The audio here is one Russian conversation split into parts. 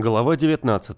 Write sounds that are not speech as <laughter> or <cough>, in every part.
Глава 19.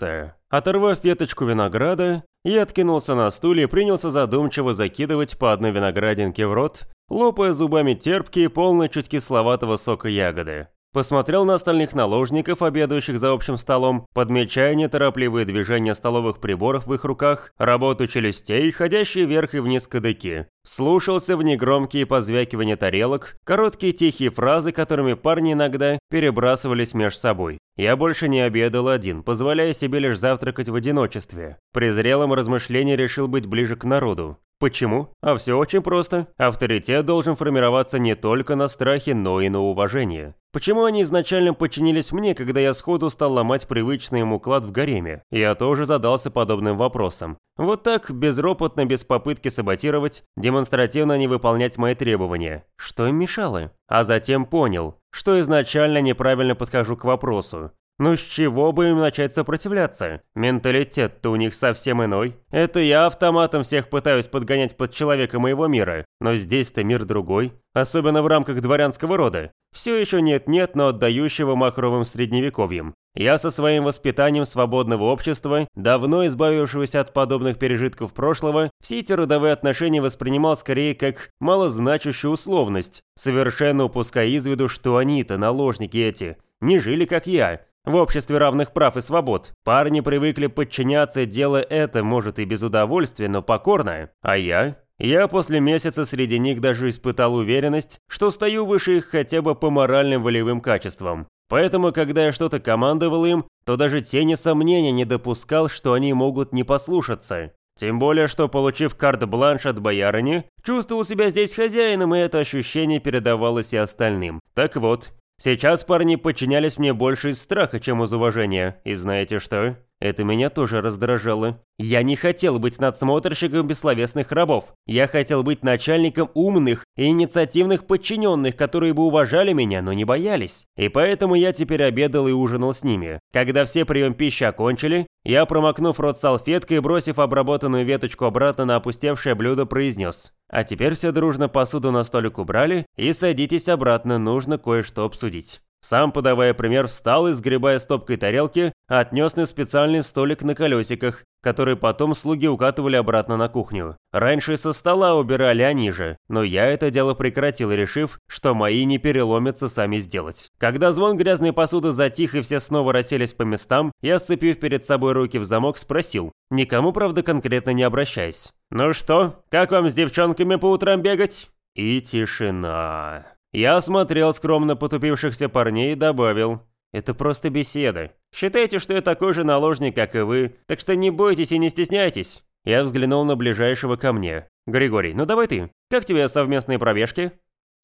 Оторвав веточку винограда, я откинулся на стуле и принялся задумчиво закидывать по одной виноградинке в рот, лопая зубами терпкие, полные чуть кисловатого сока ягоды. Посмотрел на остальных наложников, обедающих за общим столом, подмечая неторопливые движения столовых приборов в их руках, работу челюстей, ходящие вверх и вниз кадыки. Слушался в негромкие позвякивания тарелок, короткие тихие фразы, которыми парни иногда перебрасывались меж собой. Я больше не обедал один, позволяя себе лишь завтракать в одиночестве. При зрелом размышлении решил быть ближе к народу. Почему? А все очень просто. Авторитет должен формироваться не только на страхе, но и на уважении. Почему они изначально подчинились мне, когда я сходу стал ломать привычный им уклад в гареме? Я тоже задался подобным вопросом. Вот так, безропотно, без попытки саботировать, демонстративно не выполнять мои требования. Что им мешало? А затем понял, что изначально неправильно подхожу к вопросу. Ну с чего бы им начать сопротивляться? Менталитет-то у них совсем иной. Это я автоматом всех пытаюсь подгонять под человека моего мира. Но здесь-то мир другой. Особенно в рамках дворянского рода. Все еще нет-нет, но отдающего махровым средневековьем. Я со своим воспитанием свободного общества, давно избавившегося от подобных пережитков прошлого, все эти родовые отношения воспринимал скорее как малозначащую условность, совершенно упуская из виду, что они-то, наложники эти, не жили как я, в обществе равных прав и свобод. Парни привыкли подчиняться, делая это, может, и без удовольствия, но покорно. А я? Я после месяца среди них даже испытал уверенность, что стою выше их хотя бы по моральным волевым качествам. Поэтому, когда я что-то командовал им, то даже тени сомнения не допускал, что они могут не послушаться. Тем более, что, получив карт-бланш от боярыни, чувствовал себя здесь хозяином, и это ощущение передавалось и остальным. Так вот, Сейчас парни подчинялись мне больше из страха, чем из уважения. И знаете что? Это меня тоже раздражало. Я не хотел быть надсмотрщиком бессловесных рабов. Я хотел быть начальником умных и инициативных подчиненных, которые бы уважали меня, но не боялись. И поэтому я теперь обедал и ужинал с ними. Когда все прием пищи окончили, я, промокнув рот салфеткой и бросив обработанную веточку обратно на опустевшее блюдо, произнес. А теперь все дружно посуду на столик убрали и садитесь обратно, нужно кое-что обсудить. Сам, подавая пример, встал и, сгребая стопкой тарелки, отнес на специальный столик на колесиках, который потом слуги укатывали обратно на кухню. Раньше со стола убирали они же, но я это дело прекратил, решив, что мои не переломятся сами сделать. Когда звон грязной посуды затих и все снова расселись по местам, я, сцепив перед собой руки в замок, спросил, никому, правда, конкретно не обращаясь. «Ну что, как вам с девчонками по утрам бегать?» И тишина. Я смотрел скромно потупившихся парней и добавил. «Это просто беседы. Считайте, что я такой же наложник, как и вы, так что не бойтесь и не стесняйтесь». Я взглянул на ближайшего ко мне. «Григорий, ну давай ты. Как тебе совместные пробежки?»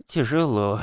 «Тяжело»,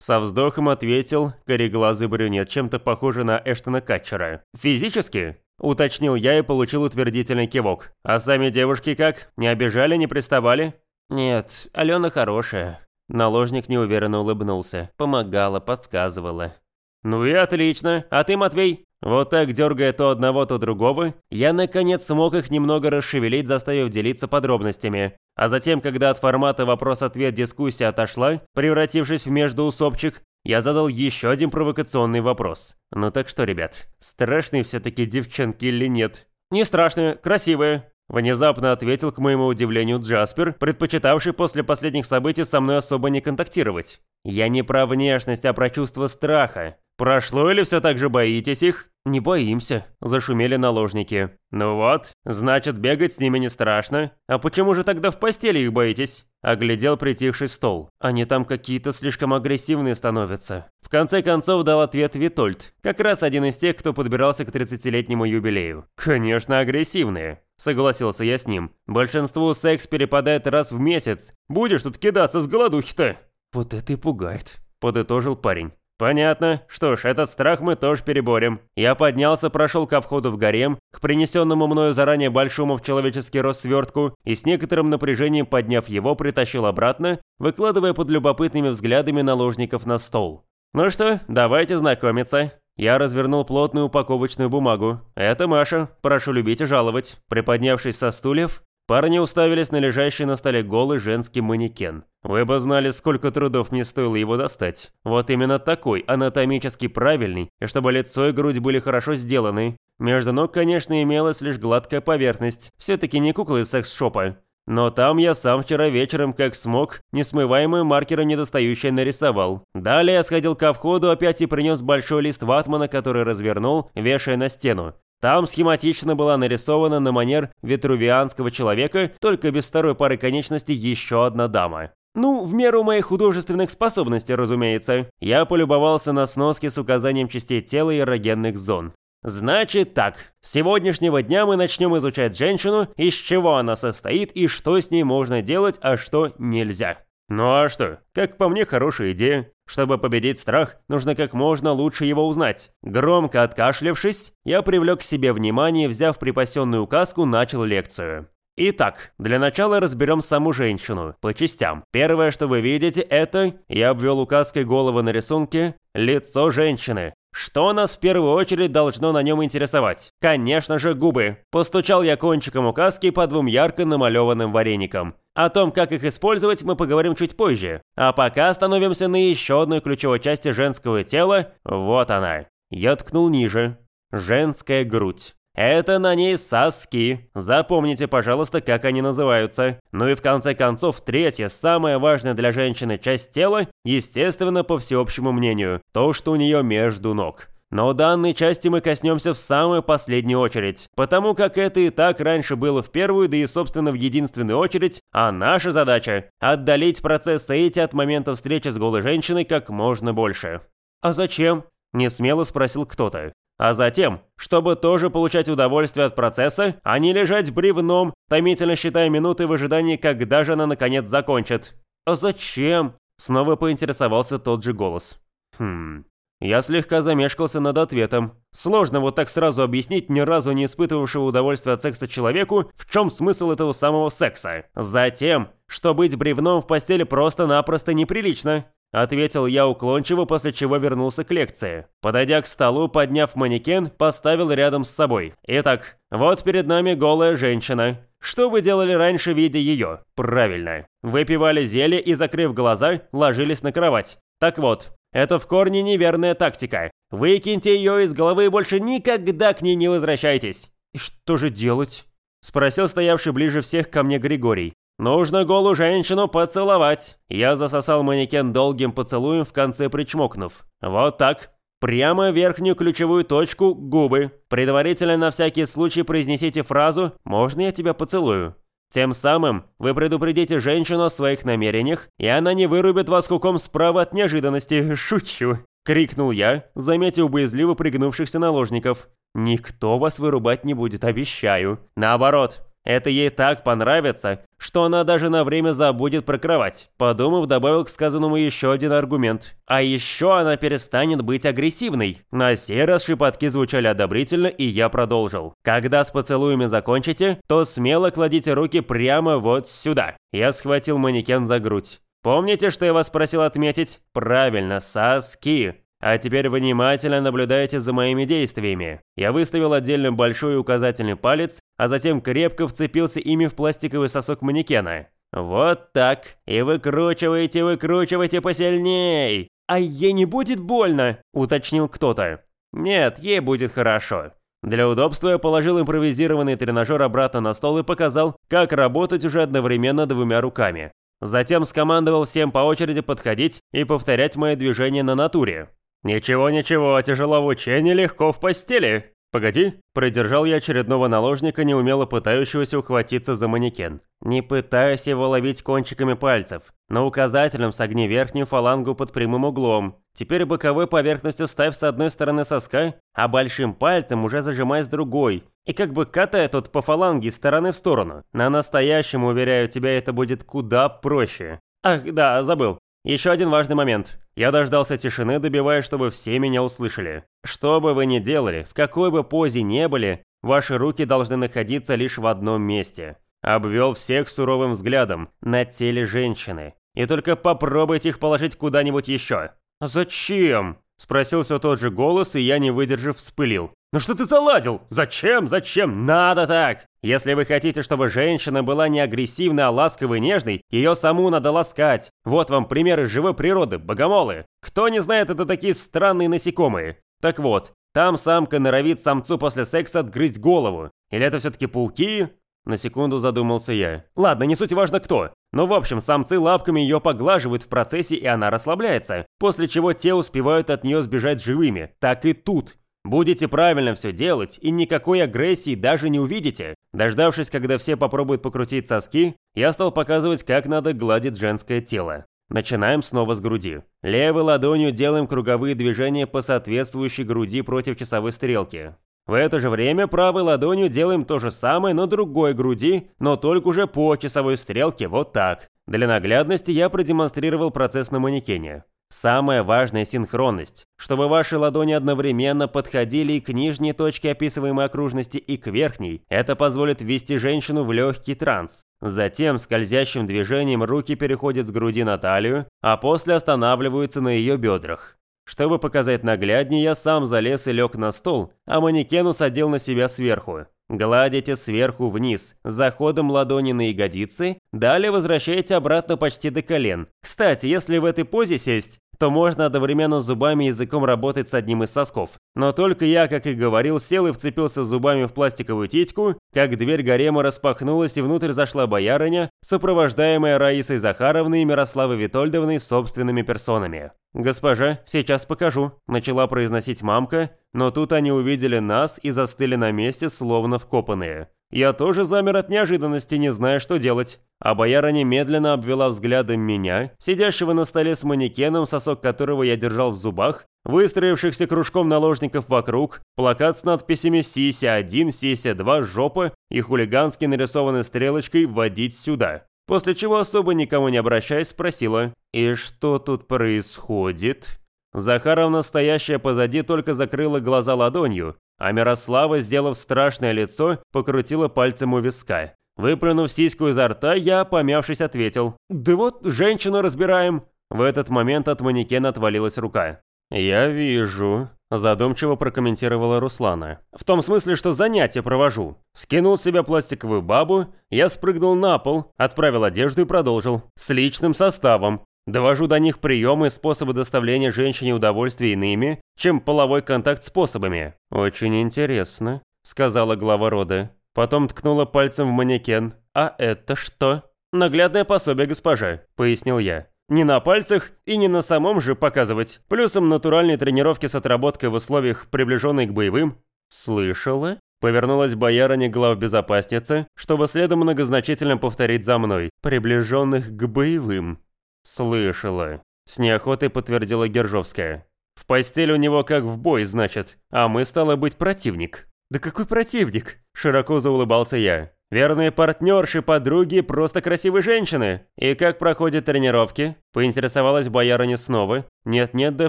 со вздохом ответил кореглазый брюнет, чем-то похожий на Эштона Катчера. «Физически?» – уточнил я и получил утвердительный кивок. «А сами девушки как? Не обижали, не приставали?» «Нет, Алена хорошая. Наложник неуверенно улыбнулся. Помогала, подсказывала. «Ну и отлично. А ты, Матвей?» Вот так, дергая то одного, то другого, я наконец смог их немного расшевелить, заставив делиться подробностями. А затем, когда от формата вопрос-ответ дискуссия отошла, превратившись в междоусобчик, я задал еще один провокационный вопрос. Ну так что, ребят, страшные все-таки девчонки или нет? Не страшные, красивые. Внезапно ответил, к моему удивлению, Джаспер, предпочитавший после последних событий со мной особо не контактировать. «Я не про внешность, а про чувство страха. Прошло или все так же боитесь их?» «Не боимся», – зашумели наложники. «Ну вот, значит, бегать с ними не страшно. А почему же тогда в постели их боитесь?» Оглядел притихший стол. Они там какие-то слишком агрессивные становятся. В конце концов дал ответ Витольд, как раз один из тех, кто подбирался к 30-летнему юбилею. «Конечно, агрессивные», – согласился я с ним. «Большинству секс перепадает раз в месяц. Будешь тут кидаться с голодухи-то?» «Вот это и пугает», – подытожил парень. «Понятно. Что ж, этот страх мы тоже переборем». Я поднялся, прошел ко входу в гарем, к принесенному мною заранее большому в человеческий рост свертку, и с некоторым напряжением подняв его, притащил обратно, выкладывая под любопытными взглядами наложников на стол. «Ну что, давайте знакомиться». Я развернул плотную упаковочную бумагу. «Это Маша. Прошу любить и жаловать». Приподнявшись со стульев, Парни уставились на лежащий на столе голый женский манекен. Вы бы знали, сколько трудов мне стоило его достать. Вот именно такой, анатомически правильный, и чтобы лицо и грудь были хорошо сделаны. Между ног, конечно, имелась лишь гладкая поверхность. Все-таки не кукла из секс-шопа. Но там я сам вчера вечером, как смог, несмываемым маркером недостающее нарисовал. Далее я сходил ко входу опять и принес большой лист ватмана, который развернул, вешая на стену. Там схематично была нарисована на манер ветрувианского человека, только без второй пары конечностей еще одна дама. Ну, в меру моих художественных способностей, разумеется. Я полюбовался на сноски с указанием частей тела и эрогенных зон. Значит так, с сегодняшнего дня мы начнем изучать женщину, из чего она состоит и что с ней можно делать, а что нельзя. Ну а что, как по мне, хорошая идея. Чтобы победить страх, нужно как можно лучше его узнать. Громко откашлявшись, я привлек к себе внимание, взяв припасенную указку, начал лекцию. Итак, для начала разберем саму женщину, по частям. Первое, что вы видите, это, я обвел указкой голову на рисунке, лицо женщины. Что нас в первую очередь должно на нем интересовать? Конечно же, губы. Постучал я кончиком указки по двум ярко намалеванным вареникам. О том, как их использовать, мы поговорим чуть позже. А пока остановимся на еще одной ключевой части женского тела. Вот она. Я ткнул ниже. Женская грудь. Это на ней соски. Запомните, пожалуйста, как они называются. Ну и в конце концов, третья, самая важная для женщины часть тела, естественно, по всеобщему мнению, то, что у нее между ног. Но данной части мы коснемся в самую последнюю очередь, потому как это и так раньше было в первую, да и собственно в единственную очередь, а наша задача – отдалить процесс эти от момента встречи с голой женщиной как можно больше. «А зачем?» – несмело спросил кто-то. А затем, чтобы тоже получать удовольствие от процесса, а не лежать бревном, томительно считая минуты в ожидании, когда же она наконец закончит. «А зачем?» Снова поинтересовался тот же голос. Хм... Я слегка замешкался над ответом. Сложно вот так сразу объяснить ни разу не испытывавшего удовольствия от секса человеку, в чем смысл этого самого секса. Затем, что быть бревном в постели просто-напросто неприлично. Ответил я уклончиво, после чего вернулся к лекции. Подойдя к столу, подняв манекен, поставил рядом с собой. Итак, вот перед нами голая женщина. Что вы делали раньше, видя ее? Правильно. Выпивали зелье и, закрыв глаза, ложились на кровать. Так вот, это в корне неверная тактика. Выкиньте ее из головы и больше никогда к ней не возвращайтесь. И что же делать? Спросил стоявший ближе всех ко мне Григорий. «Нужно голую женщину поцеловать!» Я засосал манекен долгим поцелуем в конце причмокнув. «Вот так. Прямо верхнюю ключевую точку – губы. Предварительно на всякий случай произнесите фразу «Можно я тебя поцелую?». Тем самым вы предупредите женщину о своих намерениях, и она не вырубит вас куком справа от неожиданности. <laughs> Шучу!» – крикнул я, заметив боязливо пригнувшихся наложников. «Никто вас вырубать не будет, обещаю. Наоборот, это ей так понравится, что она даже на время забудет про кровать. Подумав, добавил к сказанному еще один аргумент. А еще она перестанет быть агрессивной. На сей раз шепотки звучали одобрительно, и я продолжил. Когда с поцелуями закончите, то смело кладите руки прямо вот сюда. Я схватил манекен за грудь. Помните, что я вас просил отметить? Правильно, соски. А теперь внимательно наблюдайте за моими действиями. Я выставил отдельно большой указательный палец, а затем крепко вцепился ими в пластиковый сосок манекена. Вот так. И выкручивайте, выкручивайте посильней. А ей не будет больно, уточнил кто-то. Нет, ей будет хорошо. Для удобства я положил импровизированный тренажер обратно на стол и показал, как работать уже одновременно двумя руками. Затем скомандовал всем по очереди подходить и повторять мои движения на натуре. «Ничего-ничего, тяжело в учении, легко в постели!» «Погоди!» – продержал я очередного наложника, неумело пытающегося ухватиться за манекен. Не пытаясь его ловить кончиками пальцев. На указательном согни верхнюю фалангу под прямым углом. Теперь боковой поверхностью ставь с одной стороны соска, а большим пальцем уже зажимай с другой. И как бы катая тут по фаланге стороны в сторону. На настоящем, уверяю тебя, это будет куда проще. Ах, да, забыл. Еще один важный момент. Я дождался тишины, добиваясь, чтобы все меня услышали. Что бы вы ни делали, в какой бы позе не были, ваши руки должны находиться лишь в одном месте. Обвел всех суровым взглядом на теле женщины. И только попробуйте их положить куда-нибудь еще. «Зачем?» – спросил все тот же голос, и я, не выдержав, вспылил. Ну что ты заладил? Зачем? Зачем? Надо так! Если вы хотите, чтобы женщина была не агрессивной, а ласковой и нежной, ее саму надо ласкать. Вот вам примеры живой природы, богомолы. Кто не знает, это такие странные насекомые. Так вот, там самка норовит самцу после секса отгрызть голову. Или это все-таки пауки? На секунду задумался я. Ладно, не суть важно кто. Но в общем, самцы лапками ее поглаживают в процессе, и она расслабляется. После чего те успевают от нее сбежать живыми. Так и тут. Будете правильно все делать, и никакой агрессии даже не увидите. Дождавшись, когда все попробуют покрутить соски, я стал показывать, как надо гладить женское тело. Начинаем снова с груди. Левой ладонью делаем круговые движения по соответствующей груди против часовой стрелки. В это же время правой ладонью делаем то же самое на другой груди, но только уже по часовой стрелке, вот так. Для наглядности я продемонстрировал процесс на манекене. Самая важная синхронность, чтобы ваши ладони одновременно подходили и к нижней точке описываемой окружности, и к верхней. Это позволит ввести женщину в легкий транс. Затем скользящим движением руки переходят с груди на талию, а после останавливаются на ее бедрах. Чтобы показать нагляднее, я сам залез и лег на стол, а манекен усадил на себя сверху. Гладите сверху вниз, заходом ладони на ягодицы, далее возвращаете обратно почти до колен. Кстати, если в этой позе сесть, то можно одновременно зубами и языком работать с одним из сосков. Но только я, как и говорил, сел и вцепился зубами в пластиковую титьку, как дверь гарема распахнулась и внутрь зашла боярыня, сопровождаемая Раисой Захаровной и Мирославой Витольдовной собственными персонами. «Госпожа, сейчас покажу», – начала произносить мамка, но тут они увидели нас и застыли на месте, словно вкопанные. Я тоже замер от неожиданности, не зная, что делать. А бояра немедленно обвела взглядом меня, сидящего на столе с манекеном, сосок которого я держал в зубах, выстроившихся кружком наложников вокруг, плакат с надписями «Сися-1», «Сися-2», «Жопа» и хулигански нарисованной стрелочкой «Водить сюда». После чего, особо никому не обращаясь, спросила «И что тут происходит?» Захаровна, стоящая позади, только закрыла глаза ладонью, а Мирослава, сделав страшное лицо, покрутила пальцем у виска. Выплюнув сиську изо рта, я, помявшись, ответил «Да вот, женщину разбираем». В этот момент от манекена отвалилась рука. «Я вижу», – задумчиво прокомментировала Руслана. «В том смысле, что занятия провожу. Скинул с себя пластиковую бабу, я спрыгнул на пол, отправил одежду и продолжил. С личным составом. Довожу до них приемы и способы доставления женщине удовольствия иными, чем половой контакт способами. «Очень интересно», – сказала глава рода. Потом ткнула пальцем в манекен. «А это что?» «Наглядное пособие, госпожа», – пояснил я. Не на пальцах и не на самом же показывать. Плюсом натуральные тренировки с отработкой в условиях, приближенной к боевым. «Слышала?» Повернулась боярыня главбезопасницы, чтобы следом многозначительно повторить за мной. «Приближенных к боевым». «Слышала», – с неохотой подтвердила Гержовская. «В постель у него как в бой, значит, а мы, стало быть, противник». «Да какой противник?» – широко заулыбался я. «Верные партнерши, подруги, просто красивые женщины. И как проходят тренировки?» – поинтересовалась боярыня снова. Нет-нет, да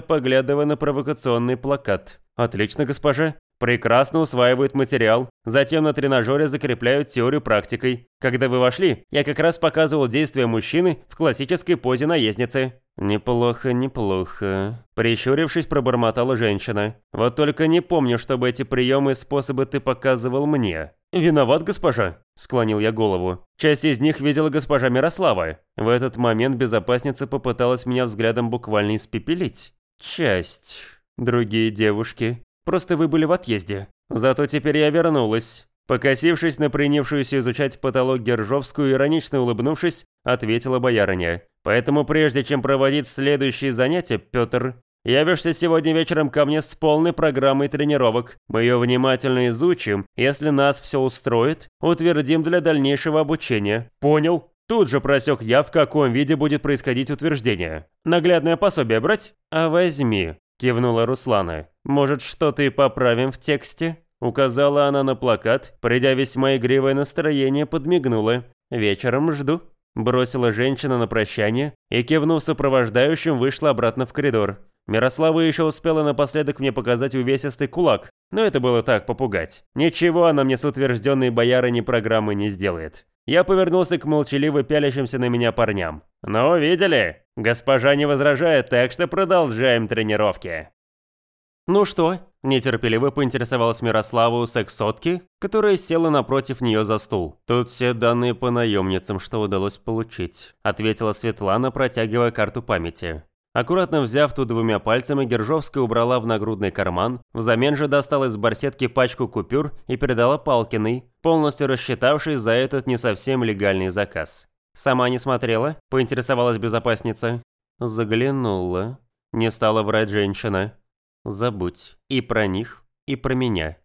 поглядывая на провокационный плакат. «Отлично, госпожа прекрасно усваивают материал, затем на тренажере закрепляют теорию практикой. Когда вы вошли, я как раз показывал действия мужчины в классической позе наездницы. «Неплохо, неплохо», – прищурившись, пробормотала женщина. «Вот только не помню, чтобы эти приемы и способы ты показывал мне». «Виноват, госпожа», – склонил я голову. Часть из них видела госпожа Мирослава. В этот момент безопасница попыталась меня взглядом буквально испепелить. «Часть. Другие девушки. Просто вы были в отъезде. Зато теперь я вернулась». Покосившись на принявшуюся изучать потолок Гержовскую, иронично улыбнувшись, ответила боярыня. «Поэтому прежде чем проводить следующие занятия, Петр, явишься сегодня вечером ко мне с полной программой тренировок. Мы ее внимательно изучим. Если нас все устроит, утвердим для дальнейшего обучения. Понял?» Тут же просек я, в каком виде будет происходить утверждение. Наглядное пособие брать? А возьми кивнула Руслана. «Может, что-то и поправим в тексте?» Указала она на плакат, придя весьма игривое настроение, подмигнула. «Вечером жду». Бросила женщина на прощание и, кивнув сопровождающим, вышла обратно в коридор. Мирослава еще успела напоследок мне показать увесистый кулак, но это было так, попугать. Ничего она мне с утвержденной боярыней программы не сделает. Я повернулся к молчаливо пялящимся на меня парням. «Ну, видели? Госпожа не возражает, так что продолжаем тренировки». «Ну что?» – нетерпеливо поинтересовалась Мирослава у секс-сотки, которая села напротив нее за стул. «Тут все данные по наемницам, что удалось получить», – ответила Светлана, протягивая карту памяти. Аккуратно взяв ту двумя пальцами, Гержовская убрала в нагрудный карман, взамен же достала из барсетки пачку купюр и передала Палкиной, полностью рассчитавшись за этот не совсем легальный заказ. «Сама не смотрела?» – поинтересовалась безопасница. Заглянула. Не стала врать женщина. Забудь. И про них, и про меня.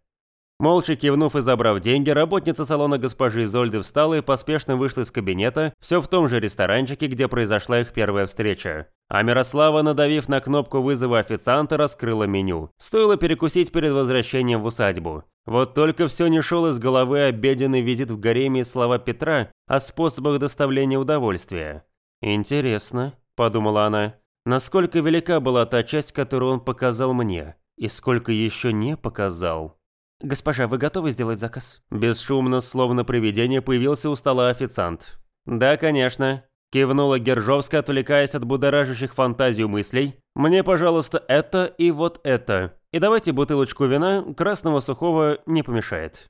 Молча кивнув и забрав деньги, работница салона госпожи Изольды встала и поспешно вышла из кабинета, все в том же ресторанчике, где произошла их первая встреча. А Мирослава, надавив на кнопку вызова официанта, раскрыла меню. Стоило перекусить перед возвращением в усадьбу. Вот только все не шел из головы обеденный визит в гареме слова Петра о способах доставления удовольствия. «Интересно», – подумала она, Насколько велика была та часть, которую он показал мне, и сколько еще не показал. «Госпожа, вы готовы сделать заказ?» Бесшумно, словно привидение, появился у стола официант. «Да, конечно», – кивнула Гержовская, отвлекаясь от будоражащих фантазию мыслей. «Мне, пожалуйста, это и вот это. И давайте бутылочку вина, красного сухого не помешает».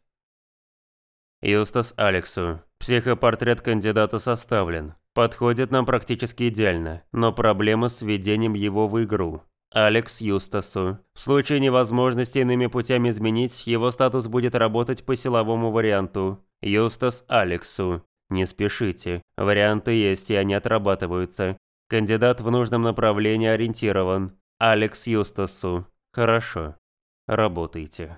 Юстас Алексу. Психопортрет кандидата составлен. Подходит нам практически идеально, но проблема с введением его в игру. Алекс Юстасу. В случае невозможности иными путями изменить, его статус будет работать по силовому варианту. Юстас Алексу. Не спешите. Варианты есть, и они отрабатываются. Кандидат в нужном направлении ориентирован. Алекс Юстасу. Хорошо. Работайте.